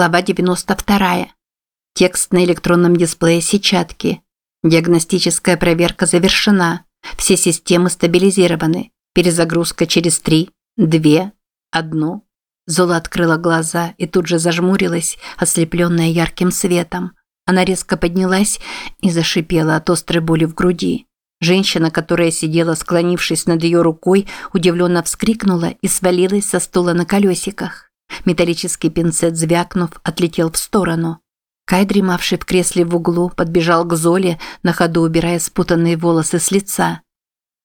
Глава 92. Текст на электронном дисплее сетчатки. Диагностическая проверка завершена. Все системы стабилизированы. Перезагрузка через 3, 2, 1. Зола открыла глаза и тут же зажмурилась, ослепленная ярким светом. Она резко поднялась и зашипела от острой боли в груди. Женщина, которая сидела, склонившись над ее рукой, удивленно вскрикнула и свалилась со стула на колесиках. Металлический пинцет, звякнув, отлетел в сторону. Кай, дремавший в кресле в углу, подбежал к Золе, на ходу убирая спутанные волосы с лица.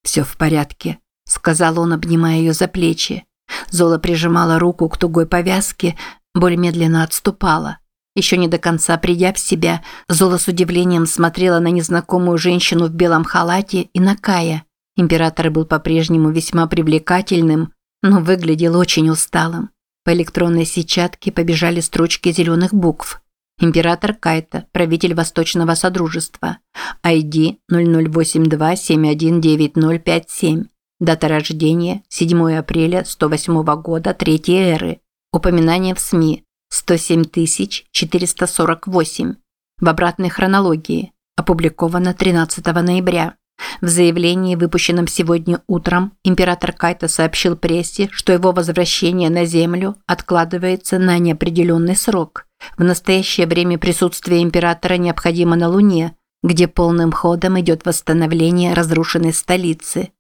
«Все в порядке», – сказал он, обнимая ее за плечи. Зола прижимала руку к тугой повязке, боль медленно отступала. Еще не до конца придя в себя, Зола с удивлением смотрела на незнакомую женщину в белом халате и на Кая. Император был по-прежнему весьма привлекательным, но выглядел очень усталым. По электронной сетчатке побежали строчки зеленых букв. Император Кайта, правитель Восточного Содружества. ID 0082719057. Дата рождения 7 апреля 108 года Третьей эры. Упоминание в СМИ 107448. В обратной хронологии. Опубликовано 13 ноября. В заявлении, выпущенном сегодня утром, император Кайта сообщил прессе, что его возвращение на Землю откладывается на неопределенный срок. В настоящее время присутствие императора необходимо на Луне, где полным ходом идет восстановление разрушенной столицы.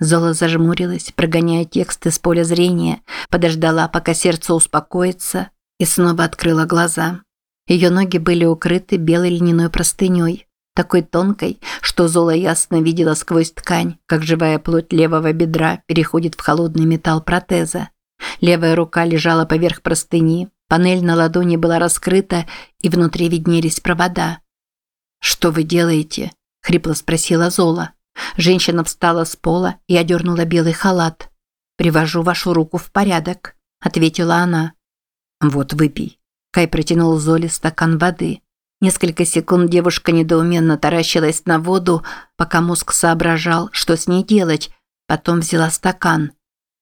Зола зажмурилась, прогоняя текст из поля зрения, подождала, пока сердце успокоится, и снова открыла глаза. Ее ноги были укрыты белой льняной простыней такой тонкой, что Зола ясно видела сквозь ткань, как живая плоть левого бедра переходит в холодный металл протеза. Левая рука лежала поверх простыни, панель на ладони была раскрыта, и внутри виднелись провода. «Что вы делаете?» – хрипло спросила Зола. Женщина встала с пола и одернула белый халат. «Привожу вашу руку в порядок», – ответила она. «Вот выпей». Кай протянул Золе стакан воды. Несколько секунд девушка недоуменно таращилась на воду, пока мозг соображал, что с ней делать, потом взяла стакан.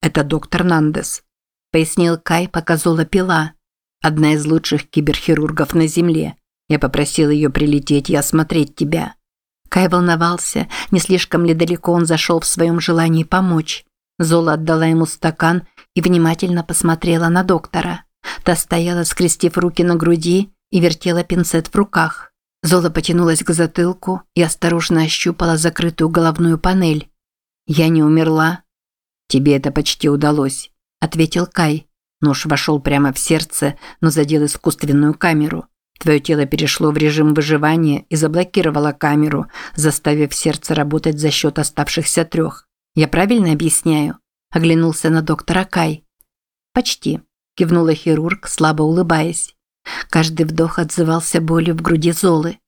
«Это доктор Нандес», – пояснил Кай, пока Зола пила. «Одна из лучших киберхирургов на Земле. Я попросил ее прилететь и осмотреть тебя». Кай волновался, не слишком ли далеко он зашел в своем желании помочь. Зола отдала ему стакан и внимательно посмотрела на доктора. Та стояла, скрестив руки на груди и вертела пинцет в руках. Зола потянулась к затылку и осторожно ощупала закрытую головную панель. «Я не умерла». «Тебе это почти удалось», – ответил Кай. Нож вошел прямо в сердце, но задел искусственную камеру. Твое тело перешло в режим выживания и заблокировало камеру, заставив сердце работать за счет оставшихся трех. Я правильно объясняю?» – оглянулся на доктора Кай. «Почти», – кивнула хирург, слабо улыбаясь. Каждый вдох отзывался болью в груди Золы.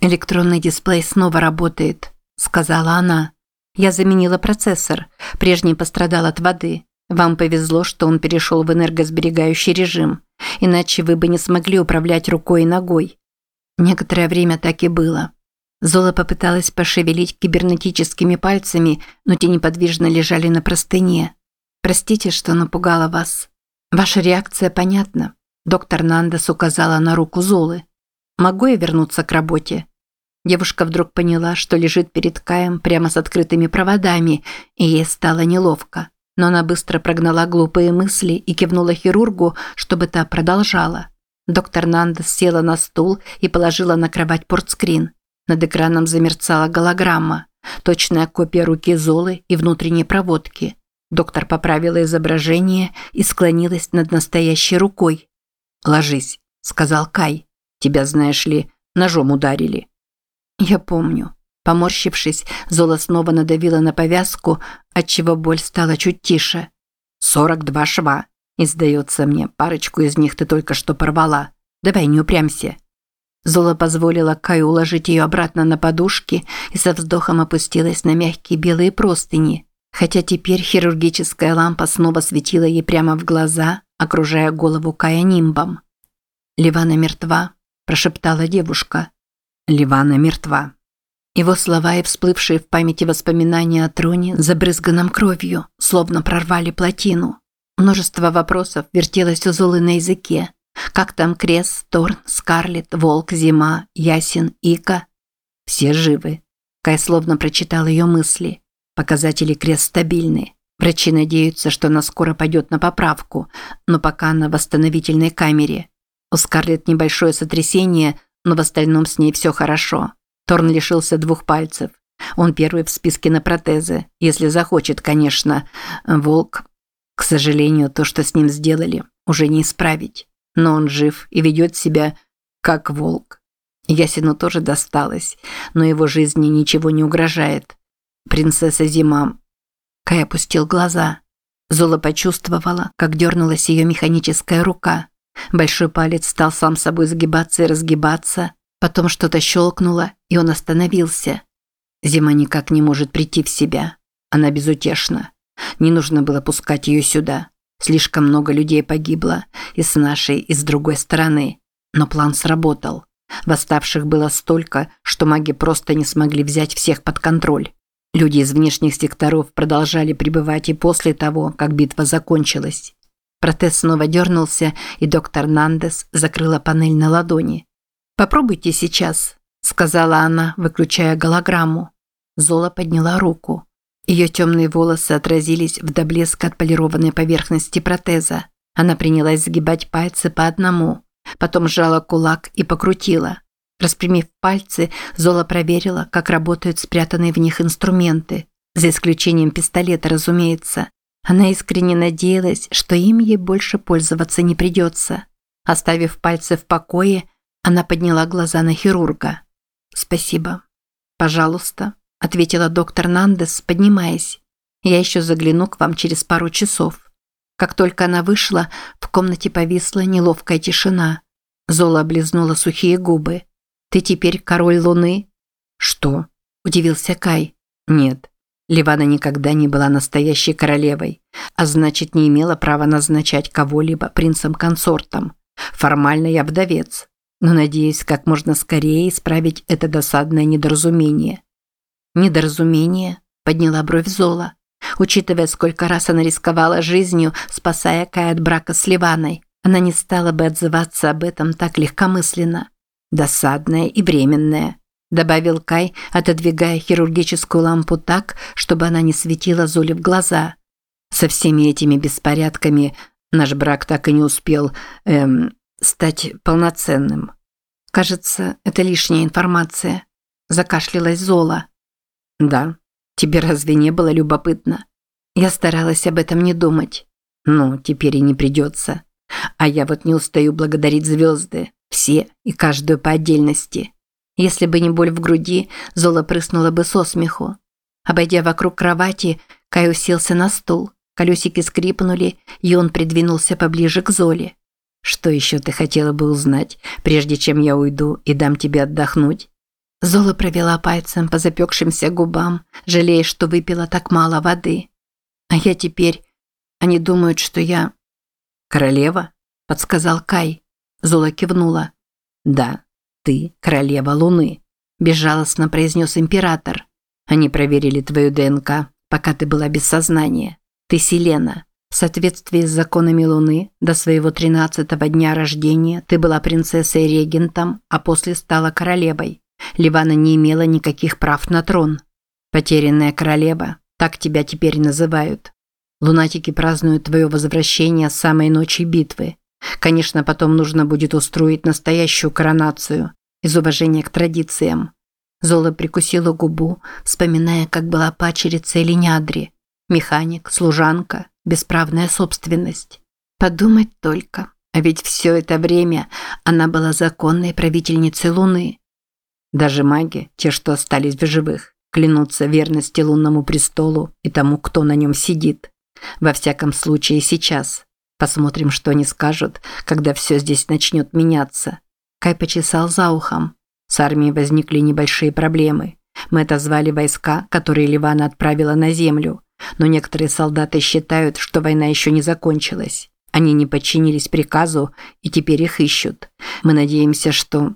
«Электронный дисплей снова работает», – сказала она. «Я заменила процессор. Прежний пострадал от воды. Вам повезло, что он перешел в энергосберегающий режим. Иначе вы бы не смогли управлять рукой и ногой». Некоторое время так и было. Зола попыталась пошевелить кибернетическими пальцами, но те неподвижно лежали на простыне. «Простите, что напугала вас. Ваша реакция понятна. Доктор Нандес указала на руку Золы. «Могу я вернуться к работе?» Девушка вдруг поняла, что лежит перед Каем прямо с открытыми проводами, и ей стало неловко. Но она быстро прогнала глупые мысли и кивнула хирургу, чтобы та продолжала. Доктор Нандес села на стул и положила на кровать портскрин. Над экраном замерцала голограмма. Точная копия руки Золы и внутренней проводки. Доктор поправила изображение и склонилась над настоящей рукой. «Ложись», – сказал Кай. «Тебя, знаешь ли, ножом ударили». «Я помню». Поморщившись, Зола снова надавила на повязку, отчего боль стала чуть тише. «Сорок два шва. И, сдается мне, парочку из них ты только что порвала. Давай, не упрямься». Зола позволила Каю уложить ее обратно на подушки и со вздохом опустилась на мягкие белые простыни. Хотя теперь хирургическая лампа снова светила ей прямо в глаза, окружая голову Кая нимбом. «Ливана мертва», – прошептала девушка. «Ливана мертва». Его слова и всплывшие в памяти воспоминания о троне, забрызганном кровью, словно прорвали плотину. Множество вопросов вертелось у Золы на языке. Как там Крес, Торн, Скарлетт, Волк, Зима, Ясен, Ика? Все живы. Кай словно прочитал ее мысли. Показатели Крес стабильны. Врачи надеются, что она скоро пойдет на поправку, но пока она в восстановительной камере. У Скарлетт небольшое сотрясение, но в остальном с ней все хорошо. Торн лишился двух пальцев. Он первый в списке на протезы, если захочет, конечно. Волк. К сожалению, то, что с ним сделали, уже не исправить. Но он жив и ведет себя как волк. Ясину тоже досталось, но его жизни ничего не угрожает. Принцесса Зима... Кай опустил глаза. Зола почувствовала, как дернулась ее механическая рука. Большой палец стал сам собой сгибаться и разгибаться. Потом что-то щелкнуло, и он остановился. Зима никак не может прийти в себя. Она безутешна. Не нужно было пускать ее сюда. Слишком много людей погибло, и с нашей, и с другой стороны. Но план сработал. Восставших было столько, что маги просто не смогли взять всех под контроль. Люди из внешних секторов продолжали пребывать и после того, как битва закончилась. Протез снова дернулся, и доктор Нандес закрыла панель на ладони. «Попробуйте сейчас», – сказала она, выключая голограмму. Зола подняла руку. Ее темные волосы отразились в до блеска отполированной поверхности протеза. Она принялась сгибать пальцы по одному, потом сжала кулак и покрутила. Распрямив пальцы, Зола проверила, как работают спрятанные в них инструменты, за исключением пистолета, разумеется. Она искренне надеялась, что им ей больше пользоваться не придется. Оставив пальцы в покое, она подняла глаза на хирурга. «Спасибо. Пожалуйста», ответила доктор Нандес, поднимаясь. Я еще загляну к вам через пару часов. Как только она вышла, в комнате повисла неловкая тишина. Зола облизнула сухие губы. Ты теперь король Луны? Что? удивился Кай. Нет. Ливана никогда не была настоящей королевой, а значит, не имела права назначать кого-либо принцем-консортом. Формально я вдовец, но надеюсь как можно скорее исправить это досадное недоразумение. Недоразумение, подняла бровь Зола. Учитывая, сколько раз она рисковала жизнью, спасая Кай от брака с Ливаной, она не стала бы отзываться об этом так легкомысленно. Досадное и временное, добавил Кай, отодвигая хирургическую лампу так, чтобы она не светила Золе в глаза. Со всеми этими беспорядками наш брак так и не успел эм, стать полноценным. Кажется, это лишняя информация. Закашлялась Зола. Да. Тебе разве не было любопытно? Я старалась об этом не думать. Ну, теперь и не придется. А я вот не устаю благодарить звезды. Все и каждую по отдельности. Если бы не боль в груди, Зола прыснула бы со смеху. Обойдя вокруг кровати, Кай уселся на стул. Колесики скрипнули, и он придвинулся поближе к Золе. «Что еще ты хотела бы узнать, прежде чем я уйду и дам тебе отдохнуть?» Зола провела пальцем по запекшимся губам, жалея, что выпила так мало воды. А я теперь... Они думают, что я... «Королева?» – подсказал Кай. Зола кивнула. «Да, ты королева Луны», – безжалостно произнес император. «Они проверили твою ДНК, пока ты была без сознания. Ты Селена. В соответствии с законами Луны, до своего тринадцатого дня рождения ты была принцессой-регентом, а после стала королевой. Ливана не имела никаких прав на трон. Потерянная королева, так тебя теперь называют. Лунатики празднуют твое возвращение с самой ночи битвы. Конечно, потом нужно будет устроить настоящую коронацию из уважения к традициям. Зола прикусила губу, вспоминая, как была пачерица Элинядри. Механик, служанка, бесправная собственность. Подумать только, а ведь все это время она была законной правительницей Луны. Даже маги, те, что остались в живых, клянутся верности лунному престолу и тому, кто на нем сидит. Во всяком случае сейчас. Посмотрим, что они скажут, когда все здесь начнет меняться. Кай почесал за ухом. С армией возникли небольшие проблемы. Мы отозвали войска, которые Ливана отправила на землю. Но некоторые солдаты считают, что война еще не закончилась. Они не подчинились приказу и теперь их ищут. Мы надеемся, что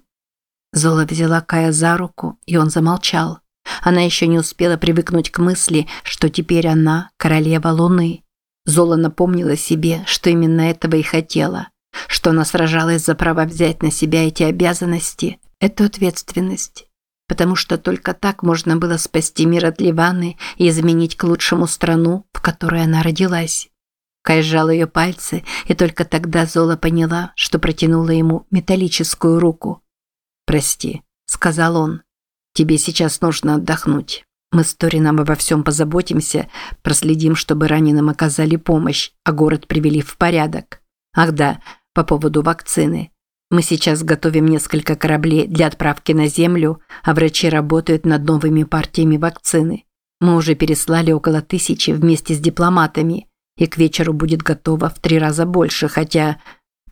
Зола взяла Кая за руку, и он замолчал. Она еще не успела привыкнуть к мысли, что теперь она королева Луны. Зола напомнила себе, что именно этого и хотела. что она сражалась за право взять на себя эти обязанности, эту ответственность. Потому что только так можно было спасти мир от Ливаны и изменить к лучшему страну, в которой она родилась. Кай сжал ее пальцы, и только тогда Зола поняла, что протянула ему металлическую руку. «Прости», – сказал он. «Тебе сейчас нужно отдохнуть. Мы с Торином обо всем позаботимся, проследим, чтобы раненым оказали помощь, а город привели в порядок. Ах да, по поводу вакцины. Мы сейчас готовим несколько кораблей для отправки на Землю, а врачи работают над новыми партиями вакцины. Мы уже переслали около тысячи вместе с дипломатами, и к вечеру будет готово в три раза больше, хотя...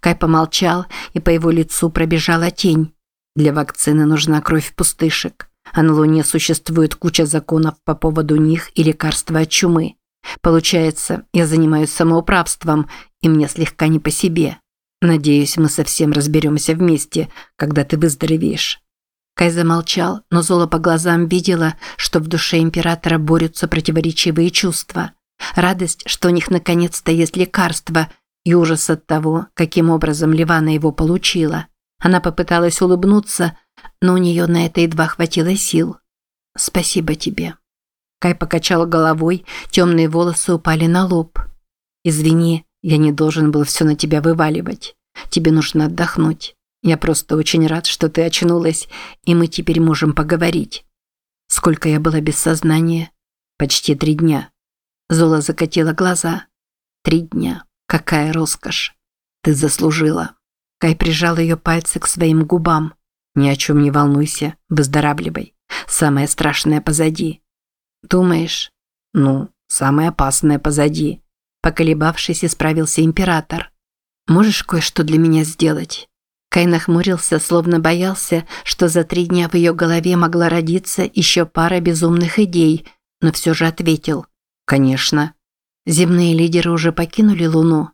Кай помолчал, и по его лицу пробежала тень. Для вакцины нужна кровь пустышек а на Луне существует куча законов по поводу них и лекарства от чумы. Получается, я занимаюсь самоуправством, и мне слегка не по себе. Надеюсь, мы совсем разберемся вместе, когда ты выздоровеешь». Кай замолчал, но Зола по глазам видела, что в душе императора борются противоречивые чувства. Радость, что у них наконец-то есть лекарство, и ужас от того, каким образом Ливана его получила. Она попыталась улыбнуться, но у нее на это едва хватило сил. «Спасибо тебе». Кай покачал головой, темные волосы упали на лоб. «Извини, я не должен был все на тебя вываливать. Тебе нужно отдохнуть. Я просто очень рад, что ты очнулась, и мы теперь можем поговорить». Сколько я была без сознания? Почти три дня. Зола закатила глаза. Три дня. Какая роскошь. Ты заслужила. Кай прижал ее пальцы к своим губам. Ни о чем не волнуйся, выздоравливай. Самое страшное позади. Думаешь? Ну, самое опасное позади. Поколебавшись, исправился император. Можешь кое-что для меня сделать? Кай нахмурился, словно боялся, что за три дня в ее голове могла родиться еще пара безумных идей, но все же ответил. Конечно. Земные лидеры уже покинули Луну?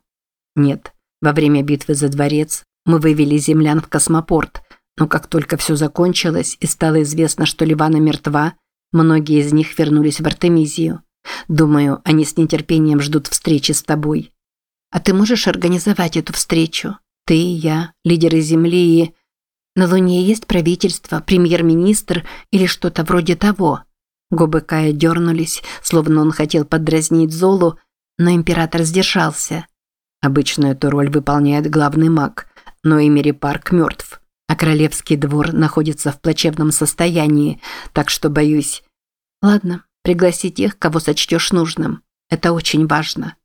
Нет. Во время битвы за дворец мы вывели землян в космопорт, но как только все закончилось и стало известно, что Ливана мертва, многие из них вернулись в Артемизию. Думаю, они с нетерпением ждут встречи с тобой. А ты можешь организовать эту встречу? Ты, я, лидеры Земли и... На Луне есть правительство, премьер-министр или что-то вроде того. Губы Кая дернулись, словно он хотел подразнить Золу, но император сдержался. Обычно эту роль выполняет главный маг, но Эмери Парк мертв а королевский двор находится в плачевном состоянии, так что боюсь. Ладно, пригласи тех, кого сочтешь нужным. Это очень важно.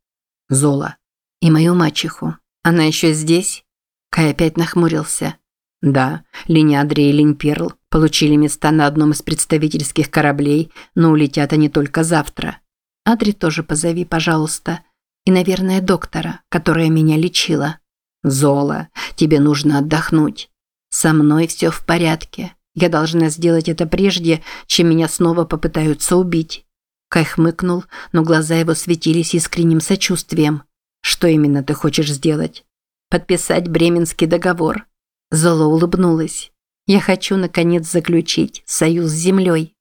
Зола. И мою мачеху. Она еще здесь? Кай опять нахмурился. Да, Линядри и Линперл получили места на одном из представительских кораблей, но улетят они только завтра. Адри тоже позови, пожалуйста. И, наверное, доктора, которая меня лечила. Зола, тебе нужно отдохнуть. Со мной все в порядке. Я должна сделать это прежде, чем меня снова попытаются убить. Кай хмыкнул, но глаза его светились искренним сочувствием. Что именно ты хочешь сделать? Подписать Бременский договор. Золо улыбнулась. Я хочу наконец заключить союз с землей.